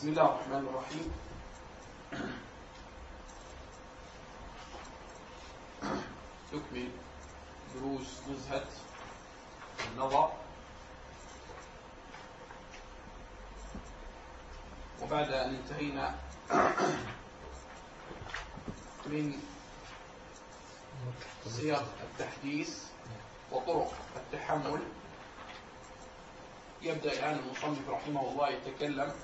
بسم الله الرحمن الرحيم. تكمل دروس نزهة النظر. وبعد أن انتهينا من صيغ التحديث وطرق التحمل يبدأ الآن المصنف رحمه الله يتكلم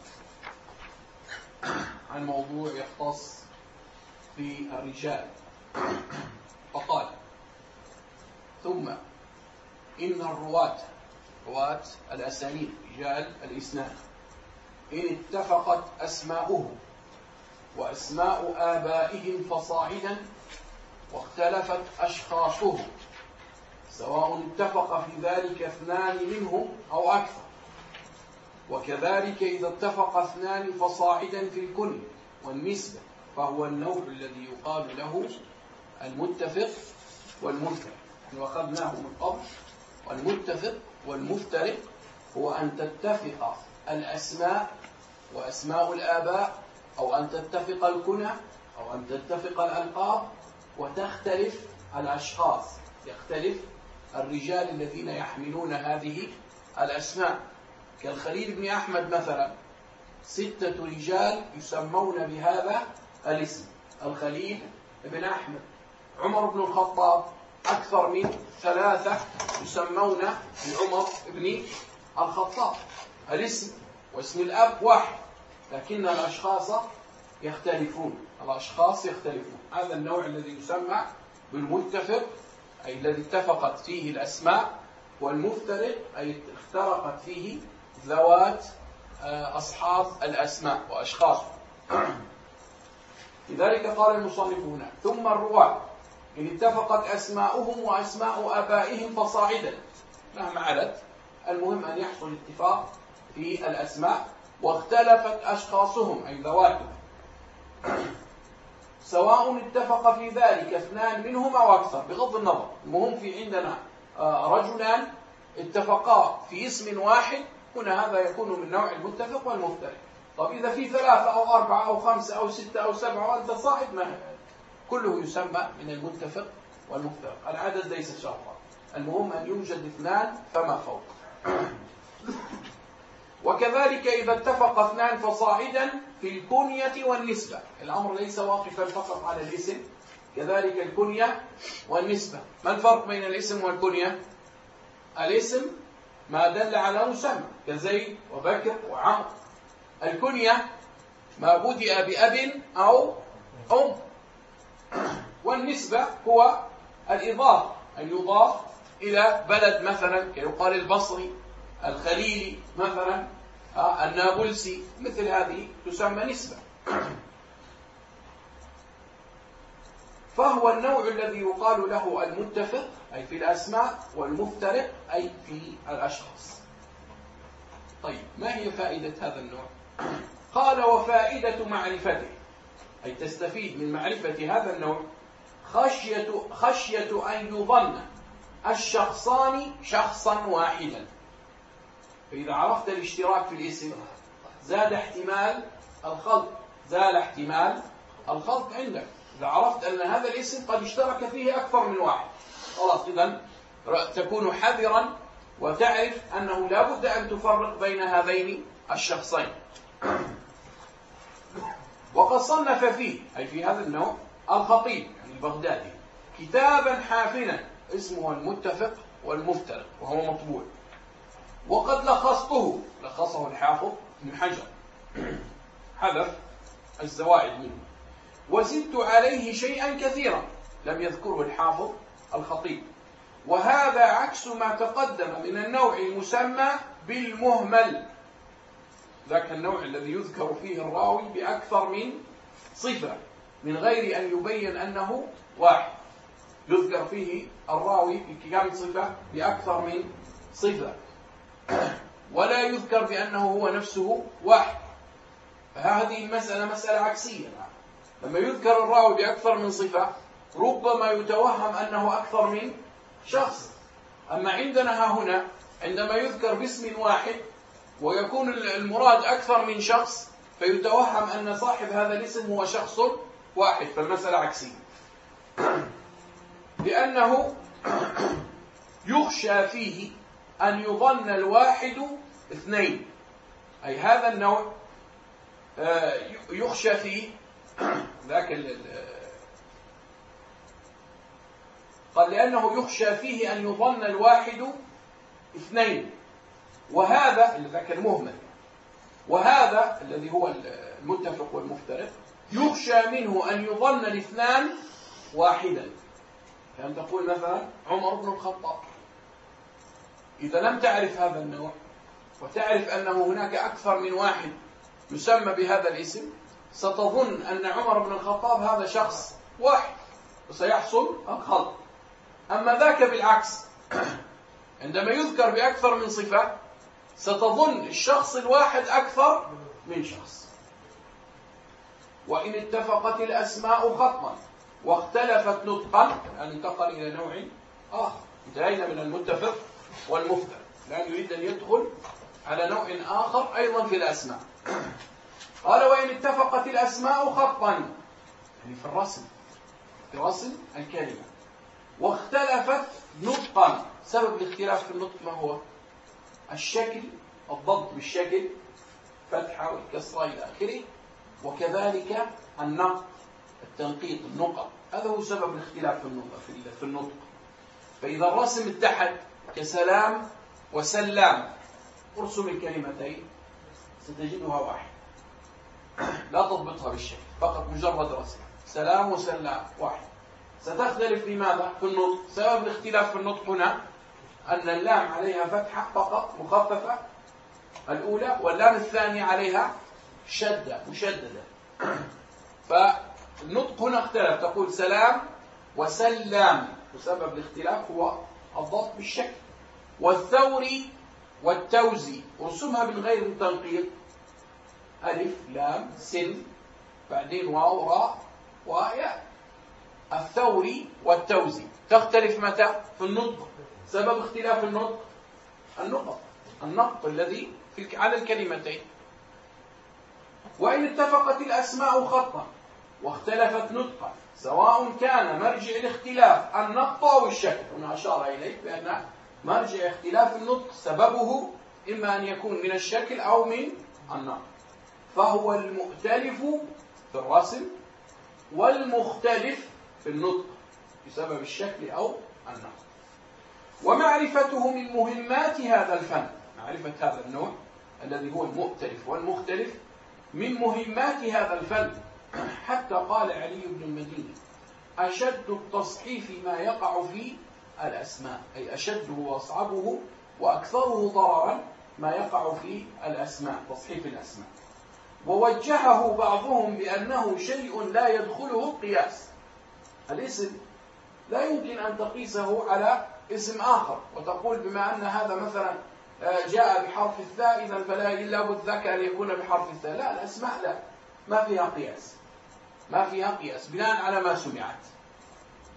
عن موضوع يختص بالرجال. فقال ثم إن الرواة رواة الأسانيد رجال الإسناد إن اتفقت أسماؤهم وأسماء آبائهم فصاعدا واختلفت أشخاصهم سواء اتفق في ذلك اثنان منهم أو أكثر. وكذلك إذا اتفق اثنان فصاعدا في الكل والنسبة فهو النوع الذي يقال له المتفق والمفترق. نحن أخذناه من قبل. والمتفق والمفترق هو أن تتفق الأسماء وأسماء الآباء أو أن تتفق الكنى أو أن تتفق الألقاب وتختلف الأشخاص يختلف الرجال الذين يحملون هذه الأسماء. كالخليل بن أحمد مثلا ستة رجال يسمون بهذا الاسم. الخليل بن أحمد. عمر بن الخطاب أكثر من ثلاثة يسمون بعمر بن الخطاب. الاسم واسم الأب واحد لكن الأشخاص يختلفون. الأشخاص يختلفون. هذا النوع الذي يسمى بالمتفق أي الذي اتفقت فيه الأسماء والمفترق أي افترقت فيه ذوات آه، أصحاب الأسماء وأشخاص. لذلك قال المصنف هنا ثم الرواة إن اتفقت أسماؤهم وأسماء آبائهم فصاعدا مهما علت. المهم أن يحصل اتفاق في الأسماء واختلفت أشخاصهم أي ذواتهم. سواء اتفق في ذلك اثنان منهم أو أكثر بغض النظر. المهم في عندنا آه، رجلان اتفقا في اسم واحد هنا هذا يكون من نوع المتفق والمفترق طب إذا في ثلاثة أو أربعة أو خمسة أو ستة أو سبعة وأنت صاحب ما كله يسمى من المتفق والمفترق العدد ليس شرطا المهم أن يوجد اثنان فما فوق. وكذلك إذا اتفق اثنان فصاعدا في الكنية والنسبة. الأمر ليس واقفا فقط على الاسم. كذلك الكنية والنسبة. ما الفرق بين الاسم والكنية؟ الاسم ما دل على مسمى كزيد وبكر وعمر. الكنية ما بدأ بأب أو أم. والنسبة هو الإضافة أن يضاف إلى بلد مثلا كيقال البصري الخليلي مثلا آه، النابلسي مثل هذه تسمى نسبة. فهو النوع الذي يقال له المتفق أي في الأسماء والمفترق أي في الأشخاص. طيب ما هي فائدة هذا النوع؟ قال وفائدة معرفته. أي تستفيد من معرفة هذا النوع خشية, خشية أن يظن الشخصان شخصا واحدا. فإذا عرفت الاشتراك في الاسم زاد احتمال الخلط زال احتمال الخلط عندك. إذا عرفت أن هذا الاسم قد اشترك فيه أكثر من واحد. خلاص إذا تكون حذرا وتعرف أنه لا بد أن تفرق بين هذين الشخصين. وقد صنف فيه أي في هذا النوع الخطيب يعني البغدادي كتابا حافلا اسمه المتفق والمفترق وهو مطبوع. وقد لخصته لخصه الحافظ ابن حجر. حذف الزوائد منه. وزدت عليه شيئا كثيرا. لم يذكره الحافظ الخطيب. وهذا عكس ما تقدم من النوع المسمى بالمهمل. ذاك النوع الذي يذكر فيه الراوي بأكثر من صفة من غير أن يبين أنه واحد. يذكر فيه الراوي بكم صفة بأكثر من صفة. ولا يذكر بأنه هو نفسه واحد. فهذه المسألة مسألة عكسية. لما يذكر الراوي بأكثر من صفة ربما يتوهم أنه أكثر من شخص. أما عندنا ها هنا عندما يذكر باسم واحد ويكون المراد أكثر من شخص فيتوهم أن صاحب هذا الاسم هو شخص واحد فالمسألة عكسية. لأنه يخشى فيه أن يظن الواحد اثنين. أي هذا النوع آه، يخشى فيه ذاك قال لأنه يخشى فيه أن يظن الواحد اثنين. وهذا ذاك المهمل. وهذا الذي هو المتفق والمفترق يخشى منه أن يظن الاثنان واحدا. كان تقول مثلا عمر بن الخطاب إذا لم تعرف هذا النوع وتعرف أنه هناك أكثر من واحد يسمى بهذا الاسم ستظن أن عمر بن الخطاب هذا شخص واحد وسيحصل الخلط أما ذاك بالعكس عندما يذكر بأكثر من صفة ستظن الشخص الواحد أكثر من شخص. وإن اتفقت الأسماء خطأ واختلفت نطقا يعني انتقل إلى نوع آخر. انتهينا من المتفق والمفتر الآن يريد أن يدخل على نوع آخر أيضا في الأسماء. قال وإن اتفقت الأسماء خطا. يعني في الرسم في رسم الكلمة. واختلفت نطقا. سبب الاختلاف في النطق ما هو؟ الشكل الضبط بالشكل فتحة والكسرة إلى آخره. وكذلك النقط التنقيط النقط. هذا هو سبب الاختلاف في النطق في النطق. فإذا الرسم اتحد كسلام وسلام ارسم الكلمتين ستجدها واحد لا تضبطها بالشكل فقط مجرد رسم. سلام وسلام واحد. ستختلف لماذا؟ في النطق. سبب الاختلاف في النطق هنا أن اللام عليها فتحة فقط مخففة الأولى واللام الثانية عليها شدة مشددة. فالنطق هنا اختلف. تقول سلام وسلام. وسبب الاختلاف هو الضبط بالشكل. والثوري والتوزي رسمها من غير تنقيط ألف لام سن بعدين واو راء وياء الثوري والتوزي. تختلف متى؟ في النطق. سبب اختلاف النطق؟ النقط النقط الذي في على الكلمتين. وإن اتفقت الأسماء خطأ واختلفت نطقا سواء كان مرجع الاختلاف النقط أو الشكل. هنا أشار إليه بأن مرجع اختلاف النطق سببه إما أن يكون من الشكل أو من النقط فهو المؤتلف في الرسم والمختلف في النطق بسبب الشكل أو النقط. ومعرفته من مهمات هذا الفن معرفة هذا النوع الذي هو المؤتلف والمختلف من مهمات هذا الفن. حتى قال علي بن المديني أشد التصحيف ما يقع في الأسماء أي أشده وأصعبه وأكثره ضررا ما يقع في الأسماء تصحيف الأسماء. ووجهه بعضهم بأنه شيء لا يدخله القياس. الاسم لا يمكن أن تقيسه على اسم آخر وتقول بما أن هذا مثلا آه، جاء بحرف الثاء إذا فلا إلا بد أن يكون بحرف الثاء. لا الأسماء لا. ما فيها قياس. ما فيها قياس بناء على ما سمعت.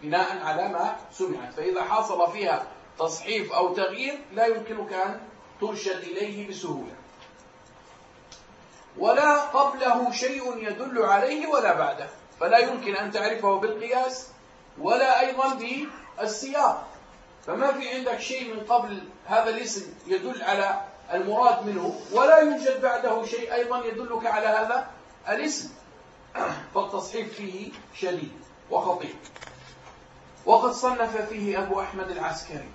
بناء على ما سمعت. فإذا حصل فيها تصحيف أو تغيير لا يمكنك أن ترشد إليه بسهولة. ولا قبله شيء يدل عليه ولا بعده. فلا يمكن أن تعرفه بالقياس ولا أيضا بالسياق. فما في عندك شيء من قبل هذا الاسم يدل على المراد منه ولا يوجد بعده شيء أيضا يدلك على هذا الاسم. فالتصحيف فيه شديد وخطير. وقد صنف فيه أبو أحمد العسكري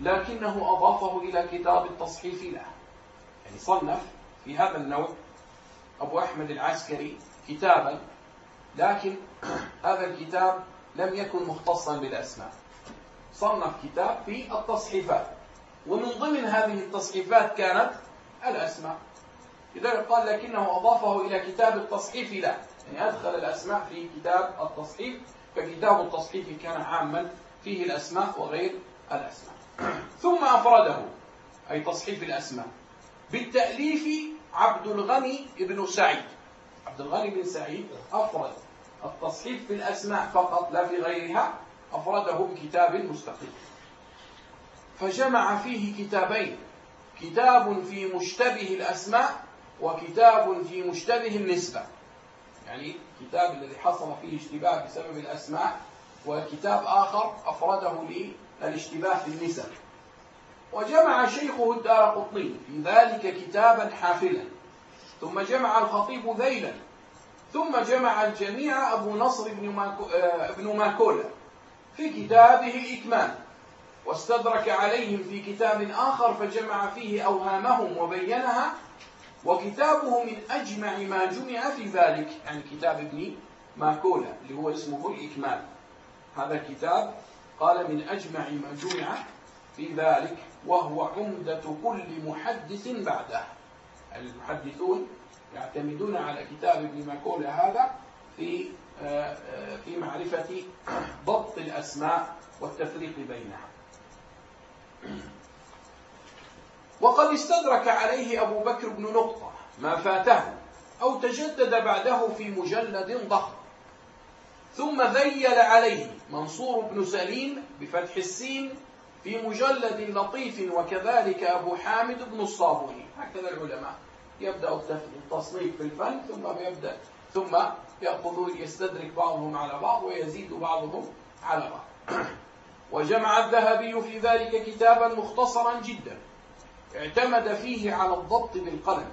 لكنه أضافه إلى كتاب التصحيف له. يعني صنف في هذا النوع أبو أحمد العسكري كتابا لكن هذا الكتاب لم يكن مختصا بالأسماء. صنف كتاب في التصحيفات ومن ضمن هذه التصحيفات كانت الأسماء. لذلك قال لكنه أضافه إلى كتاب التصحيف لا. يعني أدخل الأسماء في كتاب التصحيف فكتاب التصحيف كان عاما فيه الأسماء وغير الأسماء. ثم أفرده أي تصحيف الأسماء بالتأليف عبد الغني بن سعيد. عبد الغني بن سعيد أفرد التصحيف في الأسماء فقط لا في غيرها أفرده بكتاب مستقل فجمع فيه كتابين كتاب في مشتبه الأسماء وكتاب في مشتبه النسبة. يعني كتاب الذي حصل فيه اشتباه بسبب الأسماء وكتاب آخر أفرده للاشتباه في النسب. وجمع شيخه الدار قطني في ذلك كتابا حافلا. ثم جمع الخطيب ذيلا. ثم جمع الجميع أبو نصر بن, آه، ماكولا في كتابه الإكمال واستدرك عليهم في كتاب آخر فجمع فيه أوهامهم وبينها وكتابه من أجمع ما جمع في ذلك يعني كتاب ابن ماكولا اللي هو اسمه الإكمال هذا الكتاب قال من أجمع ما جمع في ذلك وهو عمدة كل محدث بعده. المحدثون يعتمدون على كتاب ابن ماكولا هذا في آه، آه، في معرفة ضبط الأسماء والتفريق بينها. وقد استدرك عليه أبو بكر بن نقطة ما فاته أو تجدد بعده في مجلد ضخم. ثم ذيل عليه منصور بن سليم بفتح السين في مجلد لطيف وكذلك أبو حامد بن الصابوني. هكذا العلماء. يبدأ التصنيف في الفن ثم يبدأ ثم يأخذون يستدرك بعضهم على بعض ويزيد بعضهم على بعض. وجمع الذهبي في ذلك كتابا مختصرا جدا. اعتمد فيه على الضبط بالقلم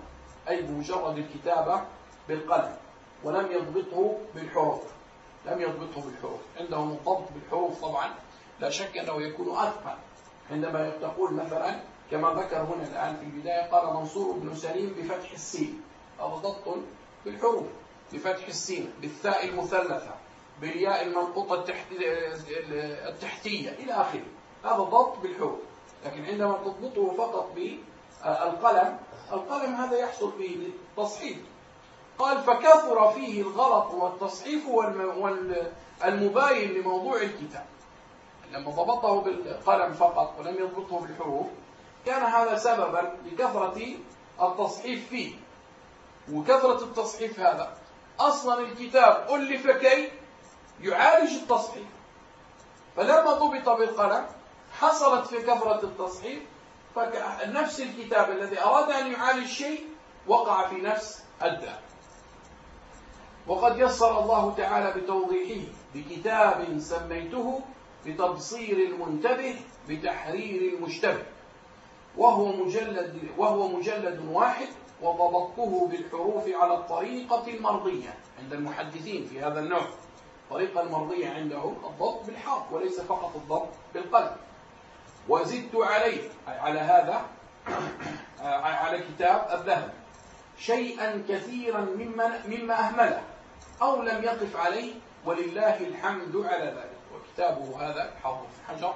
أي بمجرد الكتابة بالقلم ولم يضبطه بالحروف. لم يضبطه بالحروف. عندهم الضبط بالحروف طبعا. لا شك أنه يكون أثقل عندما تقول مثلا كما ذكر هنا الآن في البداية قال منصور بن سليم بفتح السين. هذا ضبط بالحروف. بفتح السين بالثاء المثلثة بالياء المنقوطة التحتية إلى آخره. هذا ضبط بالحروف. لكن عندما تضبطه فقط بالقلم القلم هذا يحصل فيه التصحيف قال فكثر فيه الغلط والتصحيف والمباين لموضوع الكتاب. لما ضبطه بالقلم فقط ولم يضبطه بالحروف كان هذا سببا لكثرة التصحيف فيه. وكثرة التصحيف هذا. أصلا الكتاب ألف كي يعالج التصحيف. فلما ضبط بالقلم حصلت في كثرة التصحيح فنفس الكتاب الذي أراد أن يعالج شيء وقع في نفس الداء وقد يسر الله تعالى بتوضيحه بكتاب سميته بتبصير المنتبه بتحرير المشتبه. وهو مجلد وهو مجلد واحد وضبطته بالحروف على الطريقة المرضية. عند المحدثين في هذا النوع. الطريقة المرضية عندهم الضبط بالحرف وليس فقط الضبط بالقلم وزدت عليه على هذا على كتاب الذهب. شيئا كثيرا مما مما أهمله أو لم يقف عليه ولله الحمد على ذلك. وكتابه هذا حافظ حجر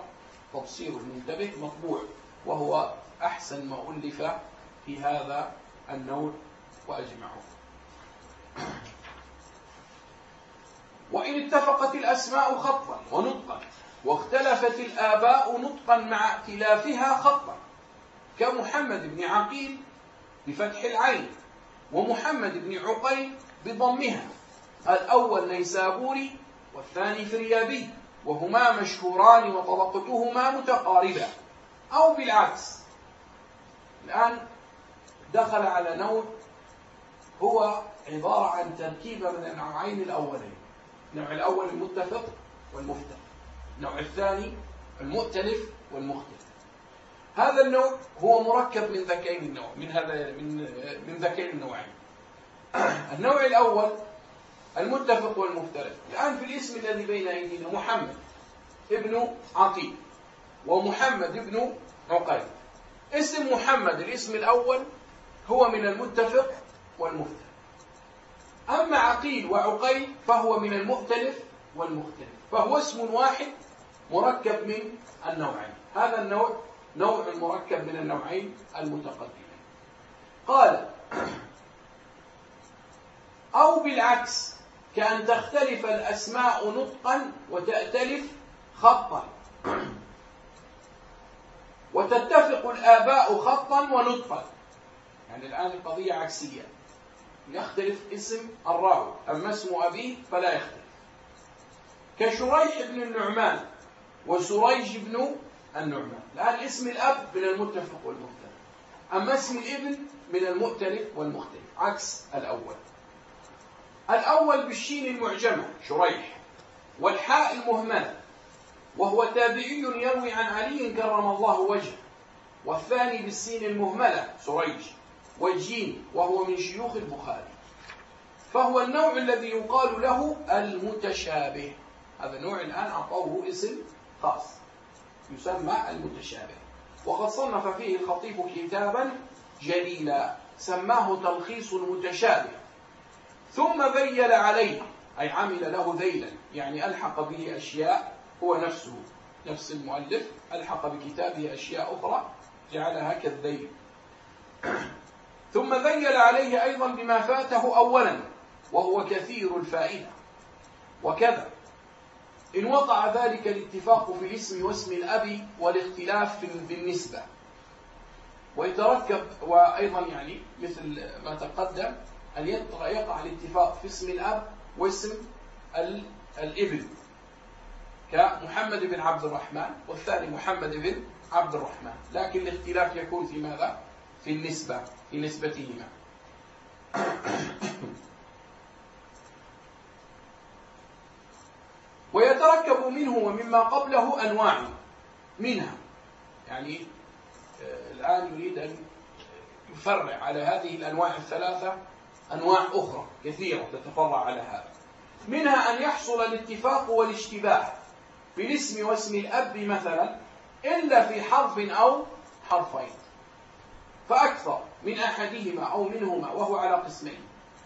تبصير المنتبه مطبوع وهو أحسن ما ألف في هذا النوع وأجمعه. وإن اتفقت الأسماء خطأ ونطقا واختلفت الآباء نطقا مع اختلافها خطا كمحمد بن عقيل بفتح العين ومحمد بن عقيل بضمها الأول نيسابوري والثاني فريابي. وهما مشهوران وطبقتهما متقاربة. أو بالعكس. الآن دخل على نوع هو عبارة عن تركيبة من النوعين الأولين. النوع الأول المتفق والمفترق النوع الثاني المؤتلف والمختلف. هذا النوع هو مركب من ذكين النوع من هذا من من ذكين النوعين. النوع الأول المتفق والمختلف الآن في الاسم الذي بين أيدينا محمد ابن عقيل ومحمد ابن عقيل. اسم محمد الاسم الأول هو من المتفق والمختلف أما عقيل وعقيل فهو من المؤتلف والمختلف. فهو اسم واحد مركب من النوعين. هذا النوع نوع مركب من النوعين المتقدمين. قال أو بالعكس كأن تختلف الأسماء نطقا وتأتلف خطا. وتتفق الآباء خطا ونطقا. يعني الآن القضية عكسية. يختلف اسم الراوي. أما اسم أبيه فلا يختلف. كشريح بن النعمان وسريج بن النعمان. الآن اسم الأب من المتفق والمختلف. أما اسم الابن من المؤتلف والمختلف. عكس الأول. الأول بالشين المعجمة شريح والحاء المهملة وهو تابعي يروي عن علي كرم الله وجهه والثاني بالسين المهملة سريج والجيم وهو من شيوخ البخاري. فهو النوع الذي يقال له المتشابه. هذا النوع الآن أعطوه اسم خاص يسمى المتشابه. وقد صنف فيه الخطيب كتابا جليلا سماه تلخيص المتشابه. ثم ذيل عليه أي عمل له ذيلا يعني ألحق به أشياء هو نفسه نفس المؤلف ألحق بكتابه أشياء أخرى جعلها كالذيل. ثم ذيل عليه أيضا بما فاته أولا وهو كثير الفائدة. وكذا إن وقع ذلك الاتفاق في الاسم واسم الأب والاختلاف بالنسبة. ويتركب وأيضا يعني مثل ما تقدم أن يقع الاتفاق في اسم الأب واسم الإبن. كمحمد بن عبد الرحمن والثاني محمد بن عبد الرحمن. لكن الاختلاف يكون في ماذا؟ في النسبة في نسبتهما. ويتركب منه ومما قبله أنواع منها. يعني آه، الآن يريد أن يفرع على هذه الأنواع الثلاثة أنواع أخرى كثيرة تتفرع على هذا. منها أن يحصل الاتفاق والاشتباه في الاسم واسم الأب مثلا إلا في حرف أو حرفين. فأكثر من أحدهما أو منهما وهو على قسمين.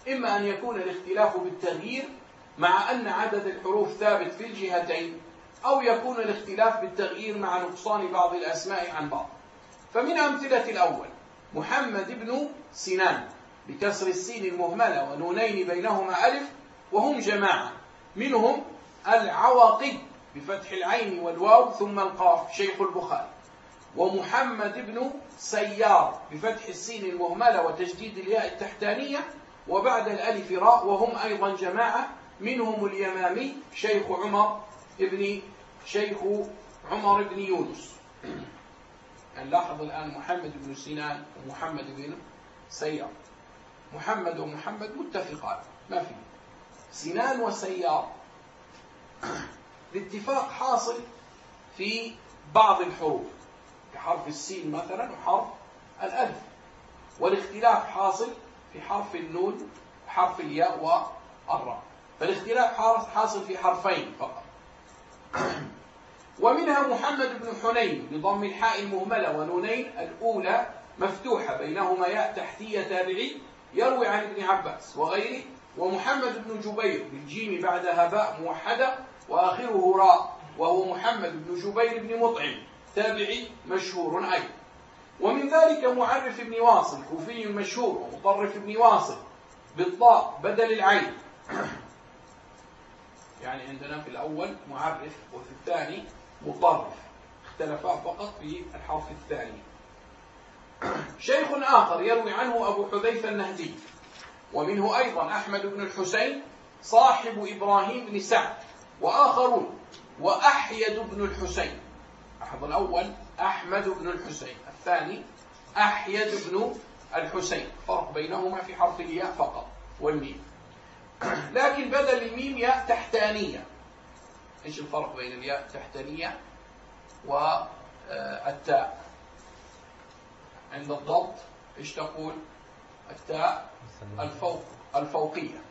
إما أن يكون الاختلاف بالتغيير مع أن عدد الحروف ثابت في الجهتين أو يكون الاختلاف بالتغيير مع نقصان بعض الأسماء عن بعض. فمن أمثلة الأول محمد بن سنان. بكسر السين المهملة ونونين بينهما ألف وهم جماعة. منهم العواقب بفتح العين والواو ثم القاف شيخ البخاري. ومحمد بن سيار بفتح السين المهملة وتجديد الياء التحتانية وبعد الألف راء وهم أيضا جماعة. منهم اليمامي شيخ عمر ابن شيخ عمر بن يونس. يعني لاحظ الآن محمد بن سنان ومحمد بن سيار؟ محمد ومحمد متفقان. ما في. سنان وسيار. الاتفاق حاصل في بعض الحروف. كحرف السين مثلا وحرف الألف. والاختلاف حاصل في حرف النون وحرف الياء والراء. فالاختلاف حاصل في حرفين فقط. ومنها محمد بن حنين بضم الحاء المهملة ونونين الأولى مفتوحة. بينهما ياء تحتية تابعي. يروي عن ابن عباس وغيره ومحمد بن جبير بالجيم بعدها باء موحدة وآخره راء وهو محمد بن جبير بن مطعم تابعي مشهور أيضا. ومن ذلك معرف بن واصل كوفي مشهور ومطرف بن واصل بالضاء بدل العين. يعني عندنا في الأول معرف وفي الثاني مطرف. اختلفا فقط في الحرف الثاني. شيخ آخر يروي عنه أبو حذيفة النهدي ومنه أيضا أحمد بن الحسين صاحب إبراهيم بن سعد وآخرون وأحيد بن الحسين. لاحظ الأول أحمد بن الحسين. الثاني أحيد بن الحسين. فرق بينهما في حرف الياء فقط والميم. لكن بدل الميم ياء تحتانية. إيش الفرق بين الياء التحتانية والتاء عند الضبط إيش تقول؟ التاء الفوق الفوقية.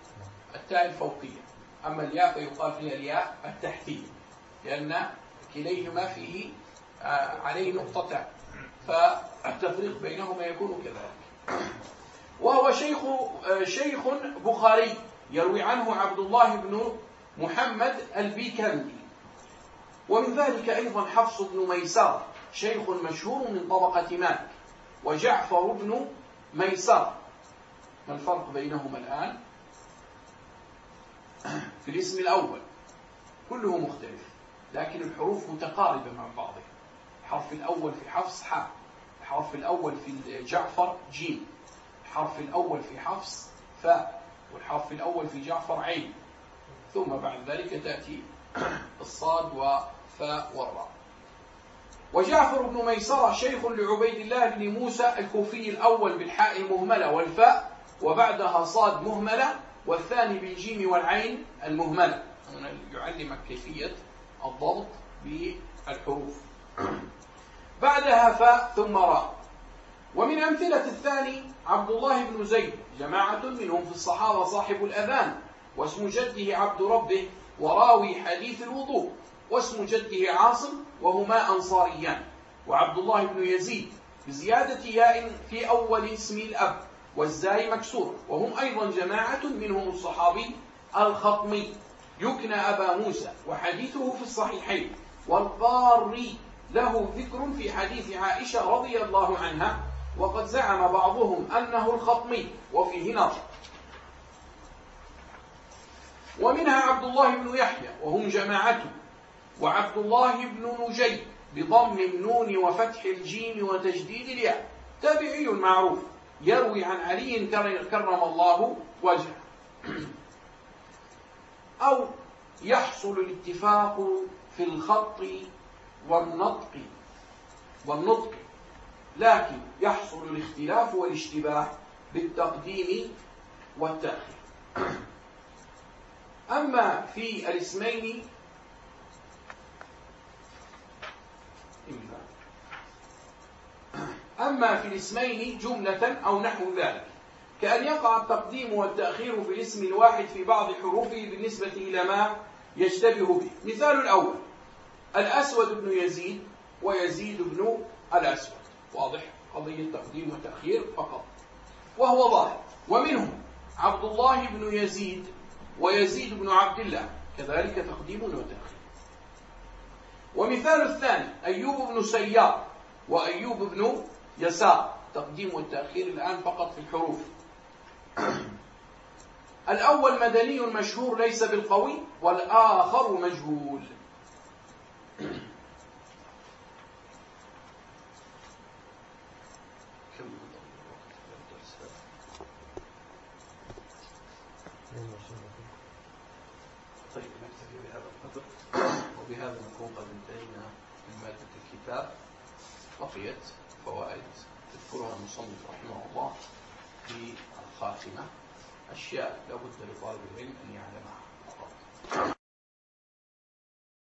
التاء الفوقية. أما الياء فيقال فيها الياء التحتية لأن كليهما فيه آه، عليه نقطتان. فالتفريق بينهما يكون كذلك. وهو شيخ آه، شيخ بخاري يروي عنه عبد الله بن محمد البيكندي ومن ذلك أيضا حفص بن ميسر شيخ مشهور من طبقة مالك. وجعفر بن ميسر. ما الفرق بينهما الآن؟ في الاسم الأول. كله مختلف لكن الحروف متقاربة مع بعضها الحرف الأول في حفص حاء الحرف الأول في جعفر جيم الحرف الأول في حفص فاء والحرف الأول في جعفر عين. ثم بعد ذلك تأتي الصاد وفاء والراء. وجعفر بن ميسرة شيخ لعبيد الله بن موسى الكوفي الأول بالحاء المهملة والفاء وبعدها صاد مهملة والثاني بالجيم والعين المهملة. هنا يعلمك كيفية الضبط بالحروف. بعدها فاء ثم راء. ومن أمثلة الثاني عبد الله بن زيد جماعة منهم في الصحابة صاحب الأذان واسم جده عبد ربه وراوي حديث الوضوء. واسم جده عاصم وهما أنصاريان. وعبد الله بن يزيد بزيادة ياء في أول اسم الأب والزاي مكسور. وهم أيضا جماعة منهم الصحابي الخطمي. يكنى أبا موسى وحديثه في الصحيحين. والقاري له ذكر في حديث عائشة رضي الله عنها. وقد زعم بعضهم أنه الخطمي. وفيه نظر. ومنها عبد الله بن يحيى. وهم جماعته وعبد الله بن نجي بضم النون وفتح الجيم وتجديد الياء. تابعي معروف يروي عن علي كرم الله وجهه. أو يحصل الاتفاق في الخط والنطق. والنطق. لكن يحصل الاختلاف والاشتباه بالتقديم والتأخير. أما في الاسمين أما في الاسمين جملة أو نحو ذلك كأن يقع التقديم والتأخير في الاسم الواحد في بعض حروفه بالنسبة إلى ما يشتبه به. مثال الأول الأسود بن يزيد ويزيد بن الأسود. واضح؟ قضية تقديم وتأخير فقط. وهو ظاهر. ومنهم عبد الله بن يزيد ويزيد بن عبد الله. كذلك تقديم وتأخير. ومثال الثاني أيوب بن سيار وأيوب بن يسار تقديم والتأخير الآن فقط في الحروف. الأول مدني مشهور ليس بالقوي والآخر مجهول.